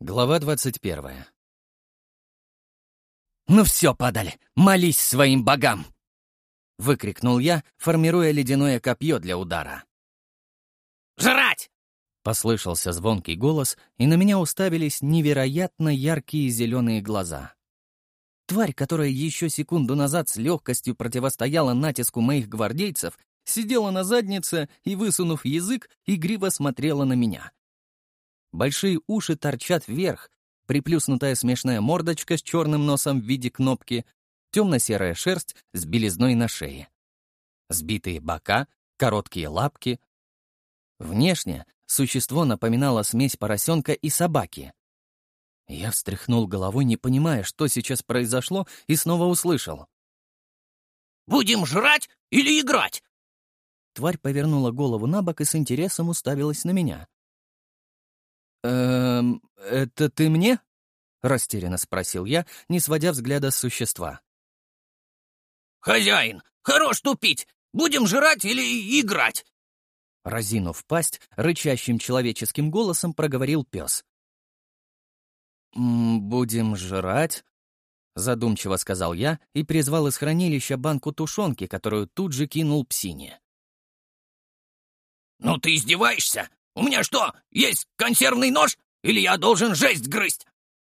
Глава двадцать первая. «Ну все, падаль, молись своим богам!» — выкрикнул я, формируя ледяное копье для удара. «Жрать!» — послышался звонкий голос, и на меня уставились невероятно яркие зеленые глаза. Тварь, которая еще секунду назад с легкостью противостояла натиску моих гвардейцев, сидела на заднице и, высунув язык, игриво смотрела на меня. Большие уши торчат вверх, приплюснутая смешная мордочка с черным носом в виде кнопки, темно-серая шерсть с белизной на шее. Сбитые бока, короткие лапки. Внешне существо напоминало смесь поросенка и собаки. Я встряхнул головой, не понимая, что сейчас произошло, и снова услышал. «Будем жрать или играть?» Тварь повернула голову на бок и с интересом уставилась на меня. «Эм, это ты мне?» — растерянно спросил я, не сводя взгляда с существа. «Хозяин, хорош тупить! Будем жрать или играть?» Разинув пасть, рычащим человеческим голосом проговорил пес. «Будем жрать?» — задумчиво сказал я и призвал из хранилища банку тушенки, которую тут же кинул псине. «Ну ты издеваешься? У меня что, есть консервный нож? Или я должен жесть грызть?»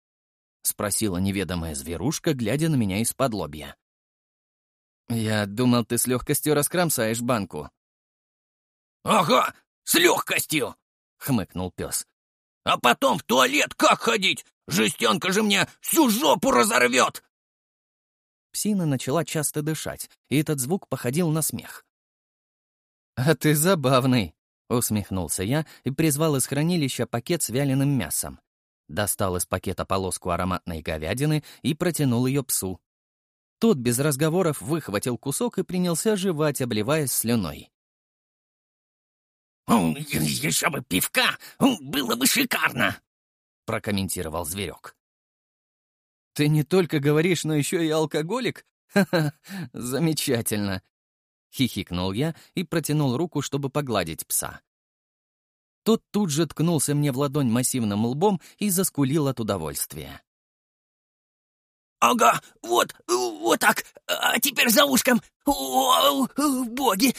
— спросила неведомая зверушка, глядя на меня из-под лобья. «Я думал, ты с легкостью раскромсаешь банку». «Ага, с легкостью!» — хмыкнул пес. «А потом в туалет как ходить? Жестянка же мне всю жопу разорвет!» Псина начала часто дышать, и этот звук походил на смех. «А ты забавный», Усмехнулся я и призвал из хранилища пакет с вяленым мясом. Достал из пакета полоску ароматной говядины и протянул ее псу. Тот без разговоров выхватил кусок и принялся жевать, обливаясь слюной. «Еще бы пивка! Было бы шикарно!» — прокомментировал зверек. «Ты не только говоришь, но еще и алкоголик? Ха-ха, замечательно!» — хихикнул я и протянул руку, чтобы погладить пса. Тот тут же ткнулся мне в ладонь массивным лбом и заскулил от удовольствия. «Ага, вот, вот так, а теперь за ушком. О, боги,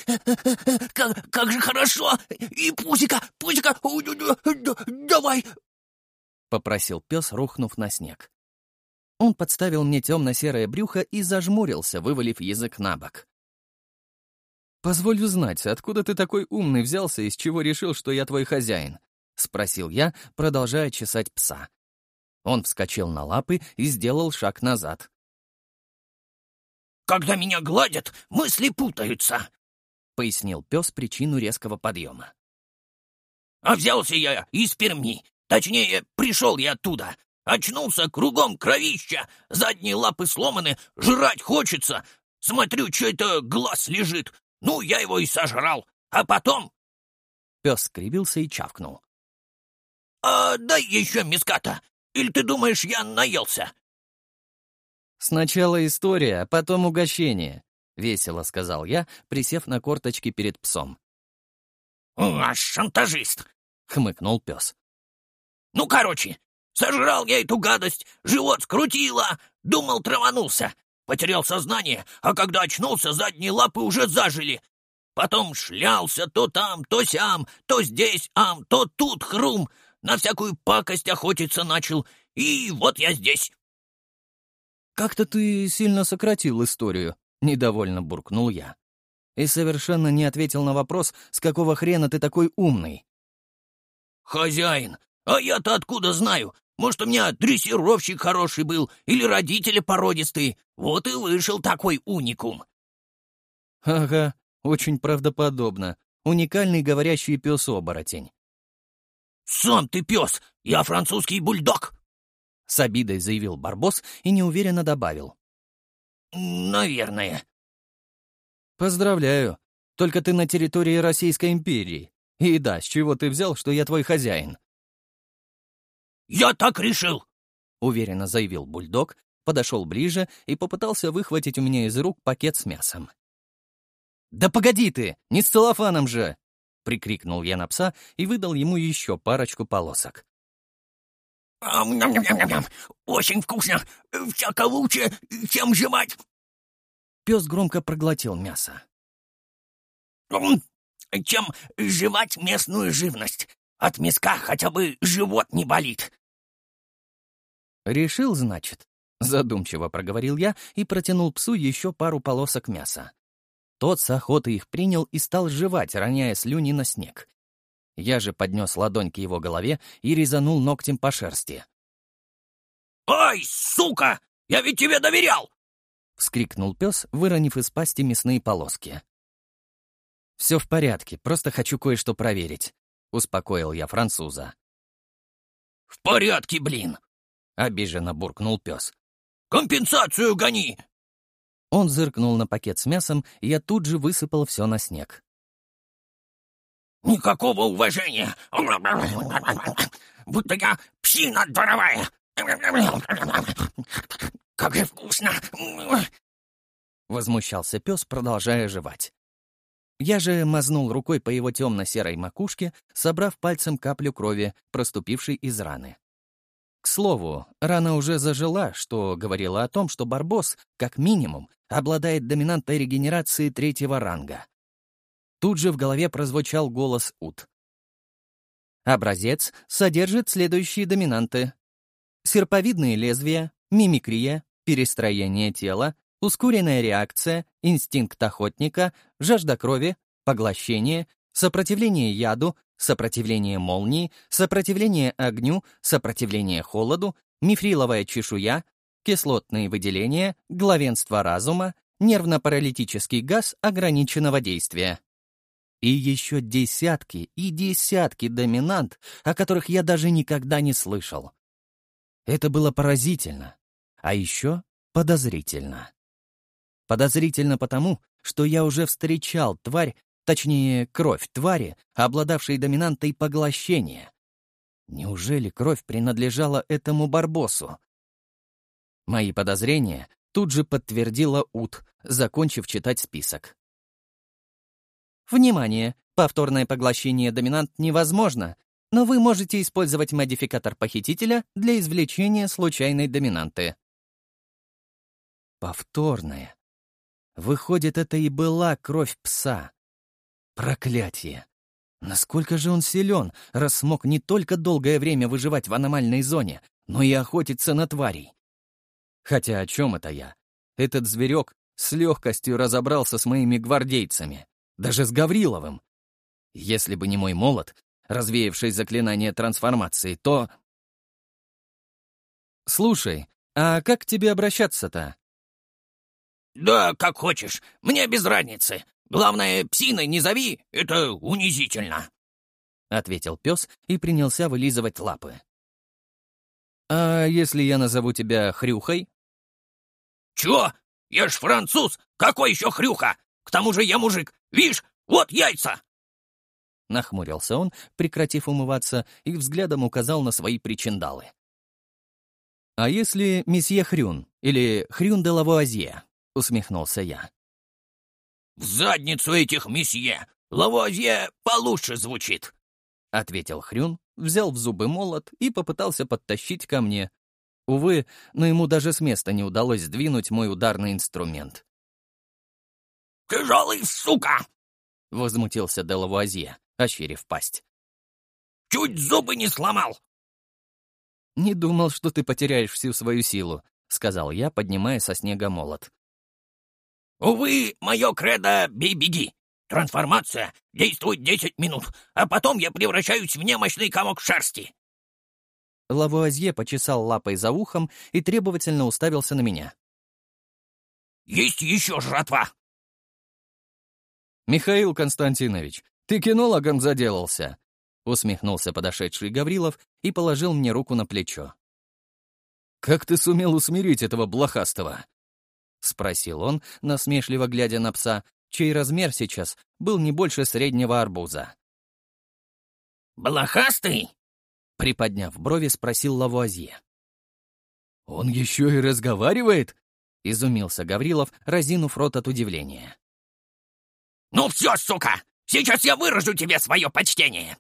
как, как же хорошо! И пузика, пузика, давай!» — попросил пес, рухнув на снег. Он подставил мне темно-серое брюхо и зажмурился, вывалив язык на бок. «Позволь узнать, откуда ты такой умный взялся, из чего решил, что я твой хозяин?» — спросил я, продолжая чесать пса. Он вскочил на лапы и сделал шаг назад. «Когда меня гладят, мысли путаются», — пояснил пес причину резкого подъема. «А взялся я из Перми, точнее, пришел я оттуда. Очнулся, кругом кровища, задние лапы сломаны, жрать хочется. Смотрю, что это глаз лежит, ну, я его и сожрал. А потом...» Пес скривился и чавкнул. «А дай еще миската. Или ты думаешь, я наелся?» «Сначала история, а потом угощение», — весело сказал я, присев на корточки перед псом. «А, шантажист!» — хмыкнул пес. «Ну, короче, сожрал я эту гадость, живот скрутило, думал, траванулся. Потерял сознание, а когда очнулся, задние лапы уже зажили. Потом шлялся то там, то сям, то здесь, ам, то тут хрум. На всякую пакость охотиться начал, и вот я здесь. «Как-то ты сильно сократил историю», — недовольно буркнул я. И совершенно не ответил на вопрос, с какого хрена ты такой умный. «Хозяин, а я-то откуда знаю? Может, у меня дрессировщик хороший был или родители породистые. Вот и вышел такой уникум». «Ага, очень правдоподобно. Уникальный говорящий пес-оборотень». «Сам ты пес! Я французский бульдог!» С обидой заявил Барбос и неуверенно добавил. «Наверное». «Поздравляю. Только ты на территории Российской империи. И да, с чего ты взял, что я твой хозяин?» «Я так решил!» — уверенно заявил бульдог, подошел ближе и попытался выхватить у меня из рук пакет с мясом. «Да погоди ты! Не с целлофаном же!» — прикрикнул я на пса и выдал ему еще парочку полосок. Очень вкусно! Всяко лучше, чем жевать!» Пес громко проглотил мясо. «Чем жевать местную живность. От мяска хотя бы живот не болит». «Решил, значит?» — задумчиво проговорил я и протянул псу еще пару полосок мяса. Тот с охоты их принял и стал жевать, роняя слюни на снег. Я же поднес ладонь к его голове и резанул ногтем по шерсти. «Ай, сука! Я ведь тебе доверял!» — вскрикнул пес, выронив из пасти мясные полоски. «Все в порядке, просто хочу кое-что проверить», — успокоил я француза. «В порядке, блин!» — обиженно буркнул пес. «Компенсацию гони!» Он зыркнул на пакет с мясом, и я тут же высыпал все на снег. «Никакого уважения! Будто я псина дворовая! Как же вкусно!» Возмущался пес, продолжая жевать. Я же мазнул рукой по его темно-серой макушке, собрав пальцем каплю крови, проступившей из раны. К слову, рана уже зажила, что говорило о том, что Барбос, как минимум, обладает доминантой регенерации третьего ранга. Тут же в голове прозвучал голос Ут. Образец содержит следующие доминанты. Серповидные лезвия, мимикрия, перестроение тела, ускоренная реакция, инстинкт охотника, жажда крови, поглощение, сопротивление яду, сопротивление молнии, сопротивление огню, сопротивление холоду, мифриловая чешуя, кислотные выделения, главенство разума, нервно-паралитический газ ограниченного действия. И еще десятки и десятки доминант, о которых я даже никогда не слышал. Это было поразительно, а еще подозрительно. Подозрительно потому, что я уже встречал тварь, Точнее, кровь твари, обладавшей доминантой поглощения. Неужели кровь принадлежала этому барбосу? Мои подозрения тут же подтвердила Ут, закончив читать список. Внимание! Повторное поглощение доминант невозможно, но вы можете использовать модификатор похитителя для извлечения случайной доминанты. Повторное. Выходит, это и была кровь пса. Проклятие! Насколько же он силен, раз смог не только долгое время выживать в аномальной зоне, но и охотиться на тварей. Хотя о чем это я? Этот зверек с легкостью разобрался с моими гвардейцами, даже с Гавриловым. Если бы не мой молот, развеявший заклинание трансформации, то... «Слушай, а как к тебе обращаться-то?» «Да, как хочешь. Мне без разницы. Главное, псиной не зови, это унизительно», — ответил пес и принялся вылизывать лапы. «А если я назову тебя Хрюхой?» «Чё? Я ж француз! Какой еще Хрюха? К тому же я мужик! Вишь, вот яйца!» Нахмурился он, прекратив умываться, и взглядом указал на свои причиндалы. «А если месье Хрюн или Хрюн де Лавуазье?» — усмехнулся я. «В задницу этих месье! Лавуазье получше звучит!» — ответил Хрюн, взял в зубы молот и попытался подтащить ко мне. Увы, но ему даже с места не удалось сдвинуть мой ударный инструмент. «Тяжелый, сука!» — возмутился Делавуазье, ощерив пасть. «Чуть зубы не сломал!» «Не думал, что ты потеряешь всю свою силу», — сказал я, поднимая со снега молот. «Увы, мое кредо — бей-беги. Трансформация действует десять минут, а потом я превращаюсь в немощный комок шерсти». Лавуазье почесал лапой за ухом и требовательно уставился на меня. «Есть еще жратва!» «Михаил Константинович, ты кинологом заделался!» — усмехнулся подошедший Гаврилов и положил мне руку на плечо. «Как ты сумел усмирить этого блохастого?» — спросил он, насмешливо глядя на пса, чей размер сейчас был не больше среднего арбуза. «Блохастый?» — приподняв брови, спросил Лавуазье. «Он еще и разговаривает?» — изумился Гаврилов, разинув рот от удивления. «Ну все, сука! Сейчас я выражу тебе свое почтение!»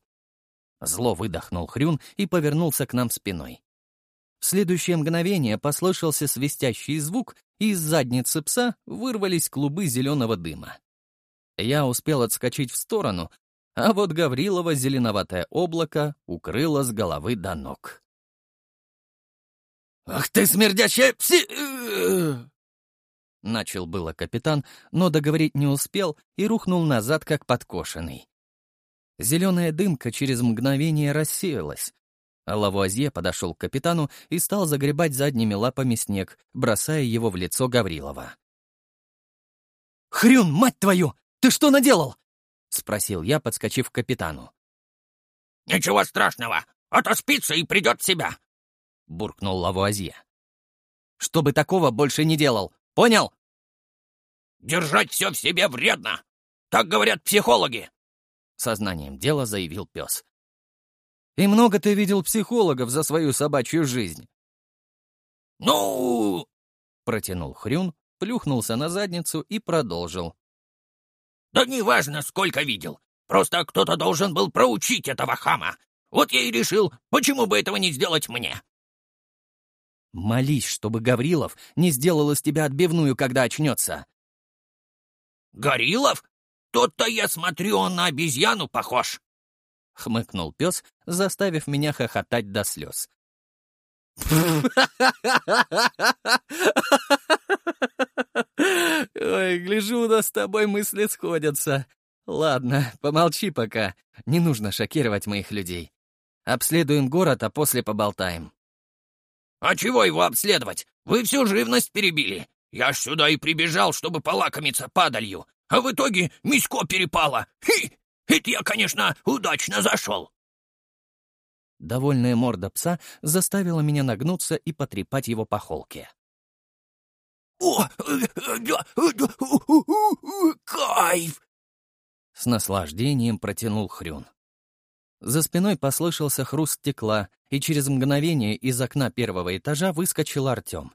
Зло выдохнул Хрюн и повернулся к нам спиной. В следующее мгновение послышался свистящий звук, из задницы пса вырвались клубы зеленого дыма. Я успел отскочить в сторону, а вот Гаврилова зеленоватое облако укрыло с головы до ног. «Ах ты, смердящая пси...» Начал было капитан, но договорить не успел и рухнул назад, как подкошенный. Зеленая дымка через мгновение рассеялась, Лавуазье подошел к капитану и стал загребать задними лапами снег, бросая его в лицо Гаврилова. «Хрюн, мать твою! Ты что наделал?» — спросил я, подскочив к капитану. «Ничего страшного, отоспится и придет в себя», — буркнул Лавуазье. «Чтобы такого больше не делал, понял?» «Держать все в себе вредно, так говорят психологи», — сознанием дела заявил пес. И много ты видел психологов за свою собачью жизнь?» «Ну...» — протянул Хрюн, плюхнулся на задницу и продолжил. «Да неважно, сколько видел. Просто кто-то должен был проучить этого хама. Вот я и решил, почему бы этого не сделать мне?» «Молись, чтобы Гаврилов не сделал из тебя отбивную, когда очнется». «Горилов? Тот-то, я смотрю, он на обезьяну похож». — хмыкнул пес, заставив меня хохотать до слез. Ой, гляжу, у нас с тобой мысли сходятся. Ладно, помолчи пока. Не нужно шокировать моих людей. Обследуем город, а после поболтаем. А чего его обследовать? Вы всю живность перебили. Я ж сюда и прибежал, чтобы полакомиться падалью. А в итоге мисько перепало. Хи! Это я, конечно, удачно зашел. Довольная морда пса заставила меня нагнуться и потрепать его по холке. «О, кайф!» С наслаждением протянул Хрюн. За спиной послышался хруст стекла, и через мгновение из окна первого этажа выскочил Артем.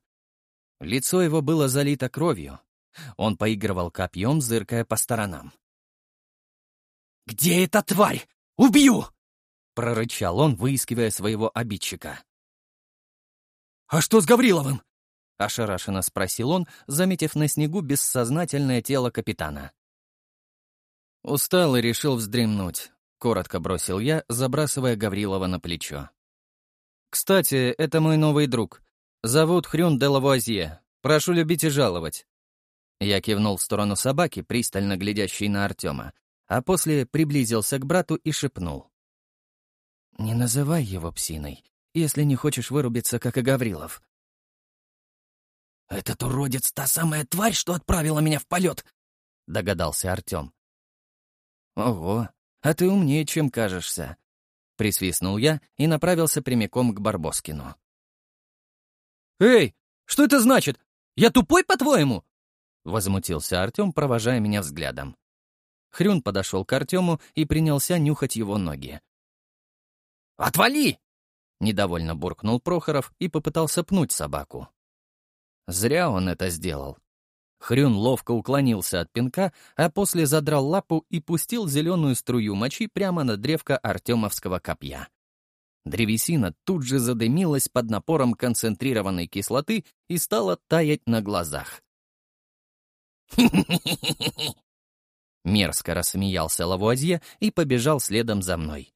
Лицо его было залито кровью. Он поигрывал копьем, зыркая по сторонам. «Где эта тварь? Убью!» — прорычал он, выискивая своего обидчика. «А что с Гавриловым?» — ошарашенно спросил он, заметив на снегу бессознательное тело капитана. Устал и решил вздремнуть. Коротко бросил я, забрасывая Гаврилова на плечо. «Кстати, это мой новый друг. Зовут Хрюн де Лавуазье. Прошу любить и жаловать». Я кивнул в сторону собаки, пристально глядящей на Артема, а после приблизился к брату и шепнул. «Не называй его псиной, если не хочешь вырубиться, как и Гаврилов». «Этот уродец — та самая тварь, что отправила меня в полет!» — догадался Артем. «Ого, а ты умнее, чем кажешься», — присвистнул я и направился прямиком к Барбоскину. «Эй, что это значит? Я тупой, по-твоему?» — возмутился Артем, провожая меня взглядом. Хрюн подошел к Артему и принялся нюхать его ноги. «Отвали!» — недовольно буркнул Прохоров и попытался пнуть собаку. Зря он это сделал. Хрюн ловко уклонился от пинка, а после задрал лапу и пустил зеленую струю мочи прямо на древко артемовского копья. Древесина тут же задымилась под напором концентрированной кислоты и стала таять на глазах. Мерзко рассмеялся Лавуазье и побежал следом за мной.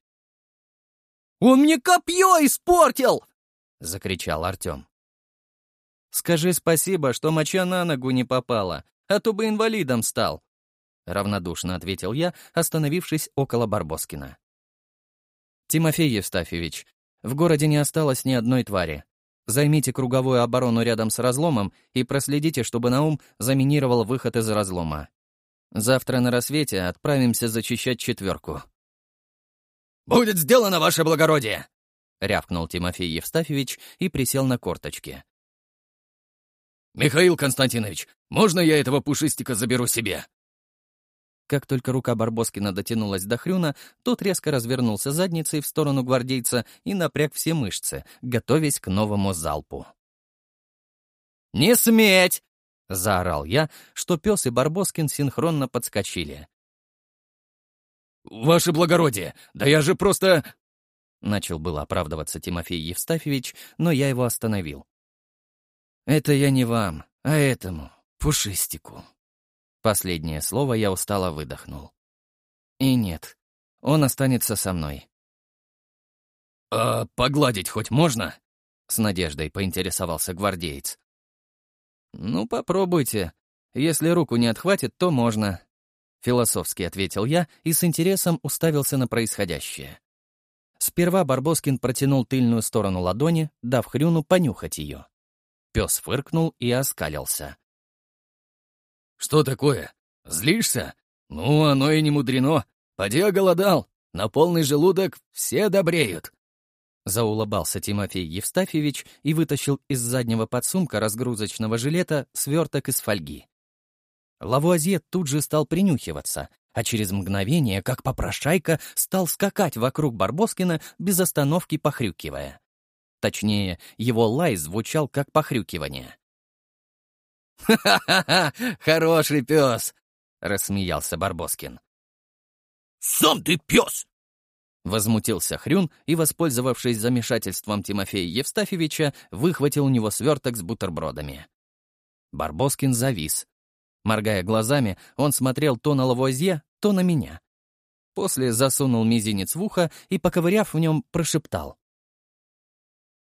«Он мне копье испортил!» — закричал Артем. «Скажи спасибо, что моча на ногу не попала, а то бы инвалидом стал», — равнодушно ответил я, остановившись около Барбоскина. «Тимофей Евстафьевич, в городе не осталось ни одной твари. Займите круговую оборону рядом с разломом и проследите, чтобы Наум заминировал выход из разлома. Завтра на рассвете отправимся зачищать четверку». «Будет сделано, ваше благородие!» — рявкнул Тимофей Евстафьевич и присел на корточки. «Михаил Константинович, можно я этого пушистика заберу себе?» Как только рука Барбоскина дотянулась до Хрюна, тот резко развернулся задницей в сторону гвардейца и напряг все мышцы, готовясь к новому залпу. «Не сметь!» — заорал я, что пес и Барбоскин синхронно подскочили. «Ваше благородие, да я же просто...» Начал было оправдываться Тимофей Евстафьевич, но я его остановил. «Это я не вам, а этому, пушистику». Последнее слово я устало выдохнул. И нет, он останется со мной. «А погладить хоть можно?» — с надеждой поинтересовался гвардеец. «Ну, попробуйте. Если руку не отхватит, то можно», — философски ответил я и с интересом уставился на происходящее. Сперва Барбоскин протянул тыльную сторону ладони, дав Хрюну понюхать ее. Пес фыркнул и оскалился. «Что такое? Злишься? Ну, оно и не мудрено. Поди оголодал. На полный желудок все добреют». Заулыбался Тимофей Евстафьевич и вытащил из заднего подсумка разгрузочного жилета сверток из фольги. Лавуазье тут же стал принюхиваться, а через мгновение, как попрошайка, стал скакать вокруг Барбоскина, без остановки похрюкивая. Точнее, его лай звучал как похрюкивание. «Ха-ха-ха! Хороший пес!» — рассмеялся Барбоскин. «Сам ты пес!» Возмутился Хрюн и, воспользовавшись замешательством Тимофея Евстафьевича, выхватил у него сверток с бутербродами. Барбоскин завис. Моргая глазами, он смотрел то на лавуазье, то на меня. После засунул мизинец в ухо и, поковыряв в нем, прошептал.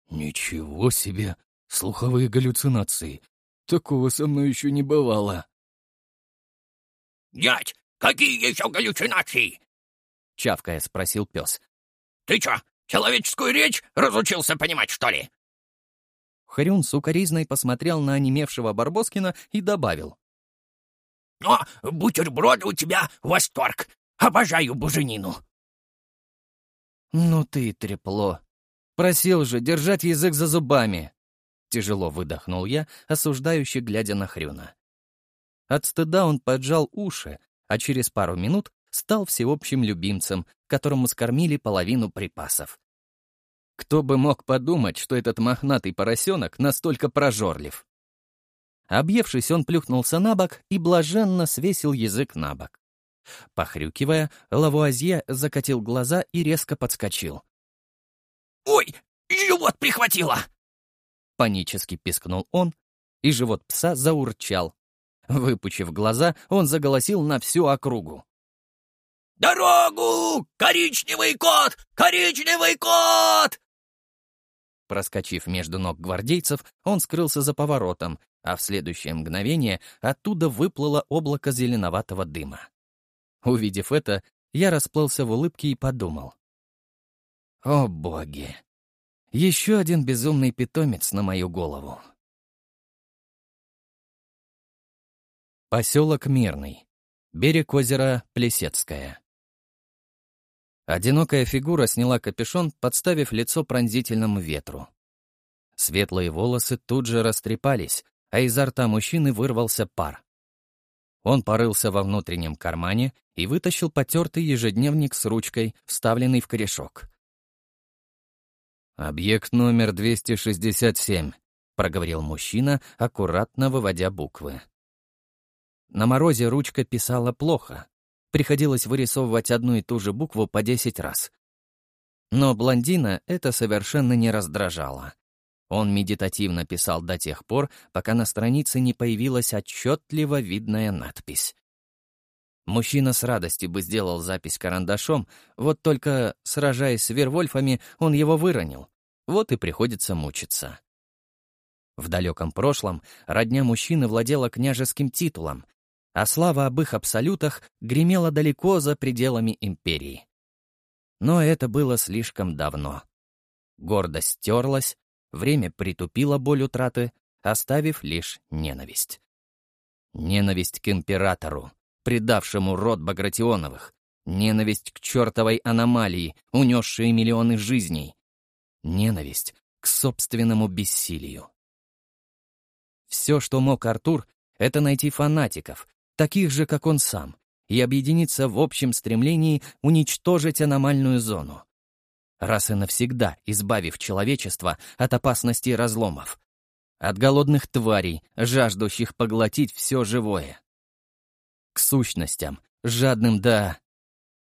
«Ничего себе! Слуховые галлюцинации! Такого со мной еще не бывало!» «Дядь, какие еще галлюцинации?» — чавкая спросил пес. «Ты что, человеческую речь разучился понимать, что ли?» Хрюн сукоризной посмотрел на онемевшего Барбоскина и добавил. «Но бутерброды у тебя восторг! Обожаю буженину!» «Ну ты трепло! Просил же держать язык за зубами!» Тяжело выдохнул я, осуждающий, глядя на Хрюна. От стыда он поджал уши, а через пару минут стал всеобщим любимцем, которому скормили половину припасов. Кто бы мог подумать, что этот мохнатый поросенок настолько прожорлив? Объевшись, он плюхнулся на бок и блаженно свесил язык на бок. Похрюкивая, Лавуазье закатил глаза и резко подскочил. «Ой, живот прихватило!» Панически пискнул он, и живот пса заурчал. Выпучив глаза, он заголосил на всю округу. «Дорогу! Коричневый кот! Коричневый кот!» Проскочив между ног гвардейцев, он скрылся за поворотом, а в следующее мгновение оттуда выплыло облако зеленоватого дыма. Увидев это, я расплылся в улыбке и подумал. «О, боги! Еще один безумный питомец на мою голову!» Поселок Мирный. Берег озера Плесецкое. Одинокая фигура сняла капюшон, подставив лицо пронзительному ветру. Светлые волосы тут же растрепались, а изо рта мужчины вырвался пар. Он порылся во внутреннем кармане и вытащил потертый ежедневник с ручкой, вставленный в корешок. «Объект номер 267», — проговорил мужчина, аккуратно выводя буквы. На морозе ручка писала плохо, приходилось вырисовывать одну и ту же букву по десять раз. Но блондина это совершенно не раздражало. Он медитативно писал до тех пор, пока на странице не появилась отчетливо видная надпись. Мужчина с радостью бы сделал запись карандашом, вот только, сражаясь с Вервольфами, он его выронил. Вот и приходится мучиться. В далеком прошлом родня мужчины владела княжеским титулом, а слава об их абсолютах гремела далеко за пределами империи. Но это было слишком давно. Гордость стерлась, время притупило боль утраты, оставив лишь ненависть. Ненависть к императору, предавшему род Багратионовых, ненависть к чертовой аномалии, унесшей миллионы жизней, ненависть к собственному бессилию. Все, что мог Артур, это найти фанатиков, таких же, как он сам, и объединиться в общем стремлении уничтожить аномальную зону. Раз и навсегда избавив человечество от опасности разломов, от голодных тварей, жаждущих поглотить все живое. К сущностям, жадным да...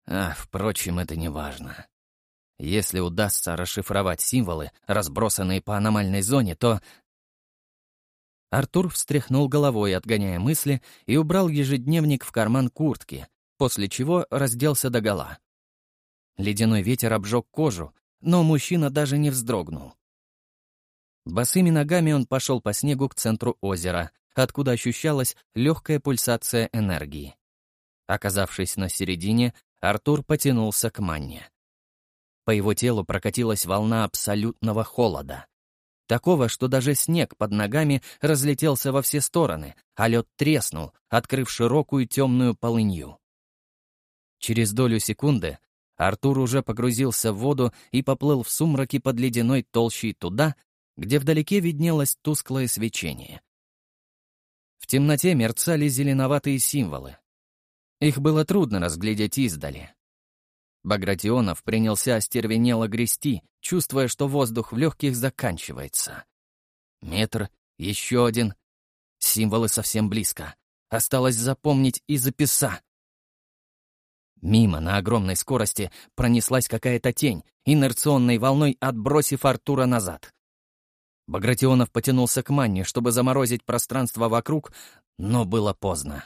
А, впрочем, это не важно. Если удастся расшифровать символы, разбросанные по аномальной зоне, то... Артур встряхнул головой, отгоняя мысли, и убрал ежедневник в карман куртки, после чего разделся догола. Ледяной ветер обжег кожу, но мужчина даже не вздрогнул. Босыми ногами он пошел по снегу к центру озера, откуда ощущалась легкая пульсация энергии. Оказавшись на середине, Артур потянулся к манне. По его телу прокатилась волна абсолютного холода. Такого, что даже снег под ногами разлетелся во все стороны, а лед треснул, открыв широкую темную полынью. Через долю секунды Артур уже погрузился в воду и поплыл в сумраке под ледяной толщей туда, где вдалеке виднелось тусклое свечение. В темноте мерцали зеленоватые символы. Их было трудно разглядеть издали. Багратионов принялся остервенело грести, чувствуя, что воздух в легких заканчивается. Метр, еще один. Символы совсем близко. Осталось запомнить и записать. Мимо на огромной скорости пронеслась какая-то тень, инерционной волной отбросив Артура назад. Багратионов потянулся к манне, чтобы заморозить пространство вокруг, но было поздно.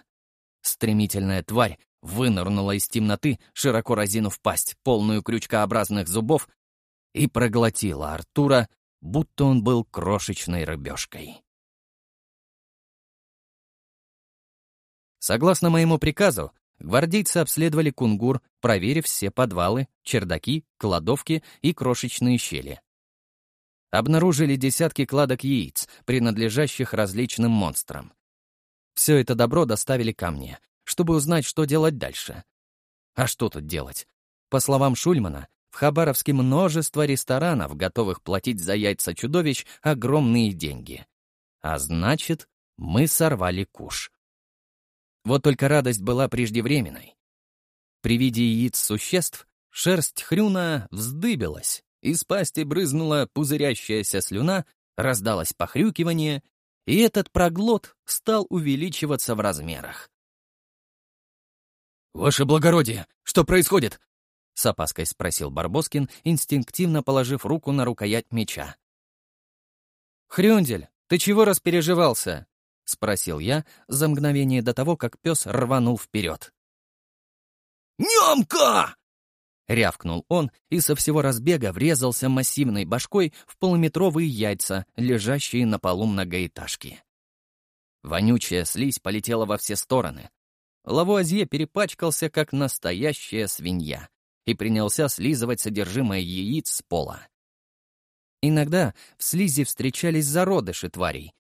Стремительная тварь вынырнула из темноты, широко разинув пасть, полную крючкообразных зубов, и проглотила Артура, будто он был крошечной рыбешкой. Согласно моему приказу, гвардейцы обследовали кунгур, проверив все подвалы, чердаки, кладовки и крошечные щели обнаружили десятки кладок яиц, принадлежащих различным монстрам. Все это добро доставили ко мне, чтобы узнать, что делать дальше. А что тут делать? По словам Шульмана, в Хабаровске множество ресторанов, готовых платить за яйца чудовищ огромные деньги. А значит, мы сорвали куш. Вот только радость была преждевременной. При виде яиц существ шерсть хрюна вздыбилась, из пасти брызнула пузырящаяся слюна, раздалось похрюкивание, и этот проглот стал увеличиваться в размерах. «Ваше благородие, что происходит?» — с опаской спросил Барбоскин, инстинктивно положив руку на рукоять меча. «Хрюндель, ты чего распереживался?» — спросил я за мгновение до того, как пес рванул вперед. «Немка!» Рявкнул он и со всего разбега врезался массивной башкой в полуметровые яйца, лежащие на полу многоэтажки. Вонючая слизь полетела во все стороны. Лавуазье перепачкался, как настоящая свинья, и принялся слизывать содержимое яиц с пола. Иногда в слизи встречались зародыши тварей.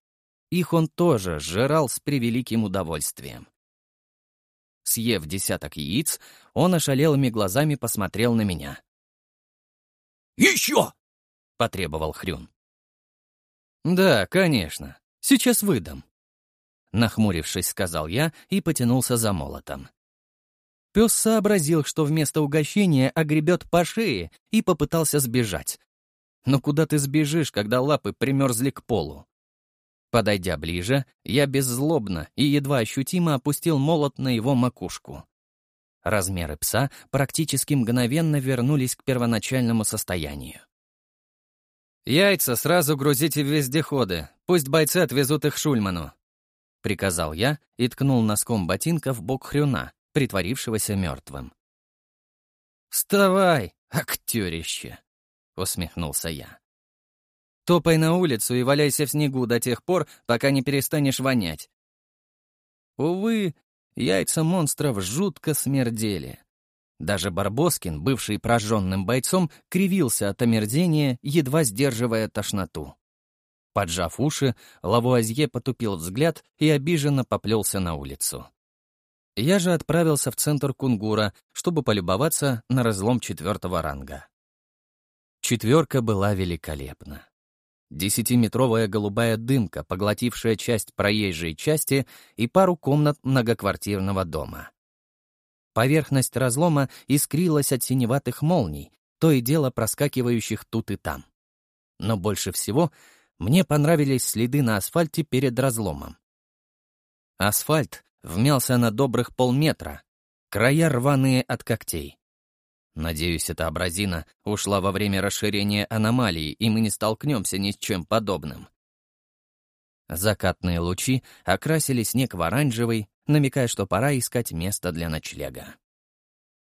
Их он тоже сжирал с превеликим удовольствием. Съев десяток яиц, он ошалелыми глазами посмотрел на меня. «Еще!» — потребовал Хрюн. «Да, конечно. Сейчас выдам». Нахмурившись, сказал я и потянулся за молотом. Пес сообразил, что вместо угощения огребет по шее и попытался сбежать. Но куда ты сбежишь, когда лапы примерзли к полу? Подойдя ближе, я беззлобно и едва ощутимо опустил молот на его макушку. Размеры пса практически мгновенно вернулись к первоначальному состоянию. «Яйца сразу грузите в вездеходы, пусть бойцы отвезут их Шульману», — приказал я и ткнул носком ботинка в бок хрюна, притворившегося мертвым. «Вставай, актерище!» — усмехнулся я. Топай на улицу и валяйся в снегу до тех пор, пока не перестанешь вонять. Увы, яйца монстров жутко смердели. Даже Барбоскин, бывший прожженным бойцом, кривился от омерзения, едва сдерживая тошноту. Поджав уши, Лавуазье потупил взгляд и обиженно поплелся на улицу. Я же отправился в центр Кунгура, чтобы полюбоваться на разлом четвертого ранга. Четверка была великолепна. Десятиметровая голубая дымка, поглотившая часть проезжей части и пару комнат многоквартирного дома. Поверхность разлома искрилась от синеватых молний, то и дело проскакивающих тут и там. Но больше всего мне понравились следы на асфальте перед разломом. Асфальт вмялся на добрых полметра, края рваные от когтей. Надеюсь, эта абразина ушла во время расширения аномалии, и мы не столкнемся ни с чем подобным. Закатные лучи окрасили снег в оранжевый, намекая, что пора искать место для ночлега.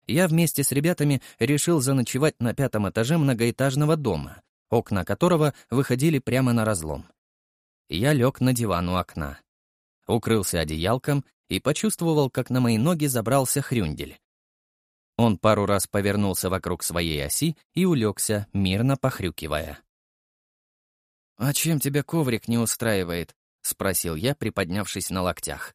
Я вместе с ребятами решил заночевать на пятом этаже многоэтажного дома, окна которого выходили прямо на разлом. Я лег на диван у окна, укрылся одеялком и почувствовал, как на мои ноги забрался хрюндель. Он пару раз повернулся вокруг своей оси и улегся, мирно похрюкивая. «А чем тебя коврик не устраивает?» — спросил я, приподнявшись на локтях.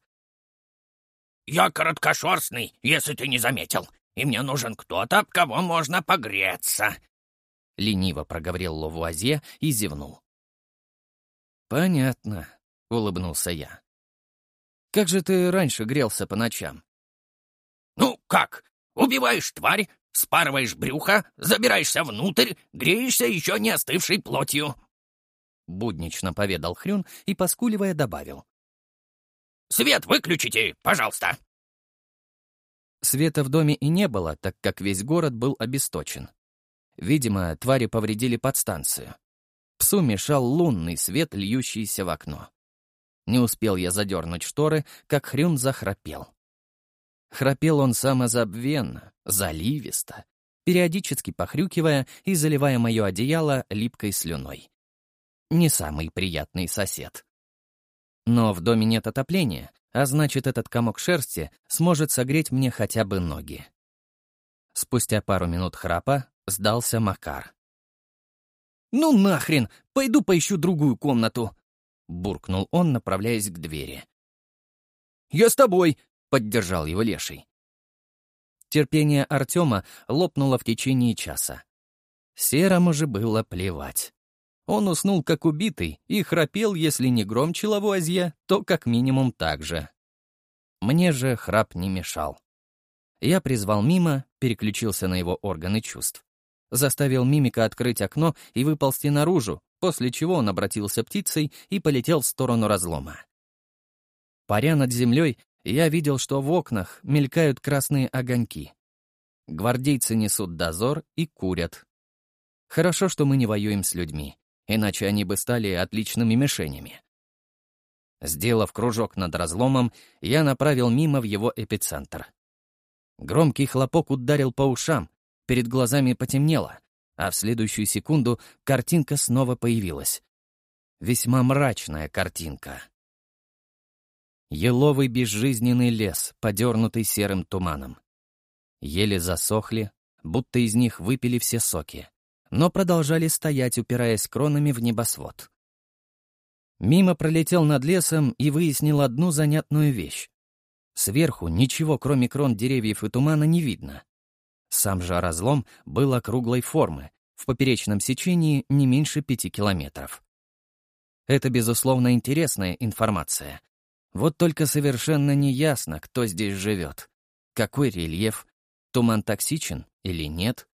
«Я короткошерстный, если ты не заметил, и мне нужен кто-то, об кого можно погреться», — лениво проговорил Ловуазье и зевнул. «Понятно», — улыбнулся я. «Как же ты раньше грелся по ночам?» «Ну, как? Убиваешь тварь, спарываешь брюхо, забираешься внутрь, греешься еще не остывшей плотью». Буднично поведал Хрюн и, поскуливая, добавил. «Свет выключите, пожалуйста!» Света в доме и не было, так как весь город был обесточен. Видимо, твари повредили подстанцию. Псу мешал лунный свет, льющийся в окно. Не успел я задернуть шторы, как Хрюн захрапел. Храпел он самозабвенно, заливисто, периодически похрюкивая и заливая мое одеяло липкой слюной. Не самый приятный сосед. Но в доме нет отопления, а значит, этот комок шерсти сможет согреть мне хотя бы ноги. Спустя пару минут храпа сдался Макар. «Ну нахрен! Пойду поищу другую комнату!» — буркнул он, направляясь к двери. «Я с тобой!» — поддержал его Леший. Терпение Артема лопнуло в течение часа. Серому же было плевать. Он уснул как убитый и храпел, если не громче лавуазье, то как минимум так же. Мне же храп не мешал. Я призвал Мима, переключился на его органы чувств. Заставил Мимика открыть окно и выползти наружу, после чего он обратился птицей и полетел в сторону разлома. Паря над землей, я видел, что в окнах мелькают красные огоньки. Гвардейцы несут дозор и курят. Хорошо, что мы не воюем с людьми, иначе они бы стали отличными мишенями. Сделав кружок над разломом, я направил мимо в его эпицентр. Громкий хлопок ударил по ушам, перед глазами потемнело, а в следующую секунду картинка снова появилась. Весьма мрачная картинка. Еловый безжизненный лес, подернутый серым туманом. Еле засохли, будто из них выпили все соки, но продолжали стоять, упираясь кронами в небосвод. Мимо пролетел над лесом и выяснил одну занятную вещь. Сверху ничего, кроме крон деревьев и тумана, не видно. Сам же разлом был округлой формы, в поперечном сечении не меньше пяти километров. Это, безусловно, интересная информация, вот только совершенно не ясно, кто здесь живет. Какой рельеф? Туман токсичен или нет?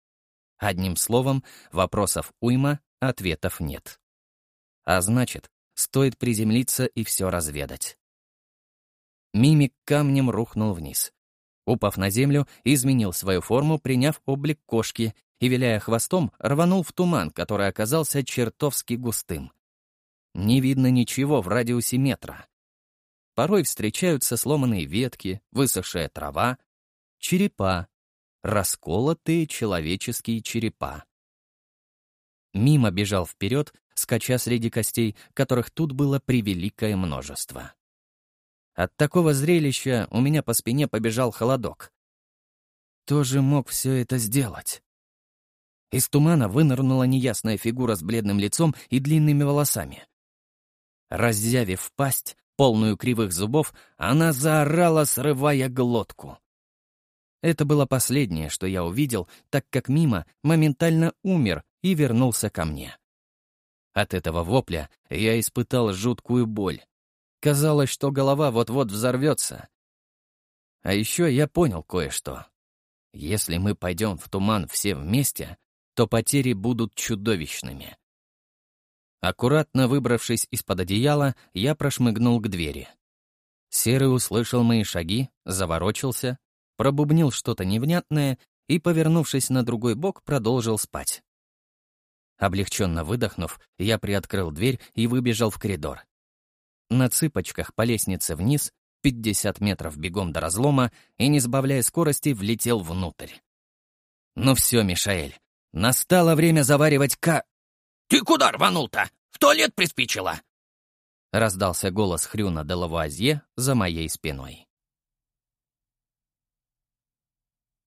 Одним словом, вопросов уйма, ответов нет. А значит, стоит приземлиться и все разведать. Мимик камнем рухнул вниз. Упав на землю, изменил свою форму, приняв облик кошки, и, виляя хвостом, рванул в туман, который оказался чертовски густым. Не видно ничего в радиусе метра. Порой встречаются сломанные ветки, высохшая трава, черепа, расколотые человеческие черепа. Мимо бежал вперед, скача среди костей, которых тут было превеликое множество. От такого зрелища у меня по спине побежал холодок. Кто же мог все это сделать? Из тумана вынырнула неясная фигура с бледным лицом и длинными волосами. Разъявив пасть, полную кривых зубов, она заорала, срывая глотку. Это было последнее, что я увидел, так как Мимо моментально умер и вернулся ко мне. От этого вопля я испытал жуткую боль. Казалось, что голова вот-вот взорвется. А еще я понял кое-что. Если мы пойдем в туман все вместе, то потери будут чудовищными. Аккуратно выбравшись из-под одеяла, я прошмыгнул к двери. Серый услышал мои шаги, заворочился, пробубнил что-то невнятное и, повернувшись на другой бок, продолжил спать. Облегченно выдохнув, я приоткрыл дверь и выбежал в коридор. На цыпочках по лестнице вниз, 50 метров бегом до разлома, и, не сбавляя скорости, влетел внутрь. «Ну все, Мишаэль, настало время заваривать ка...» «Ты куда рванул-то? В туалет приспичило?» Раздался голос Хрюна де Лавуазье за моей спиной.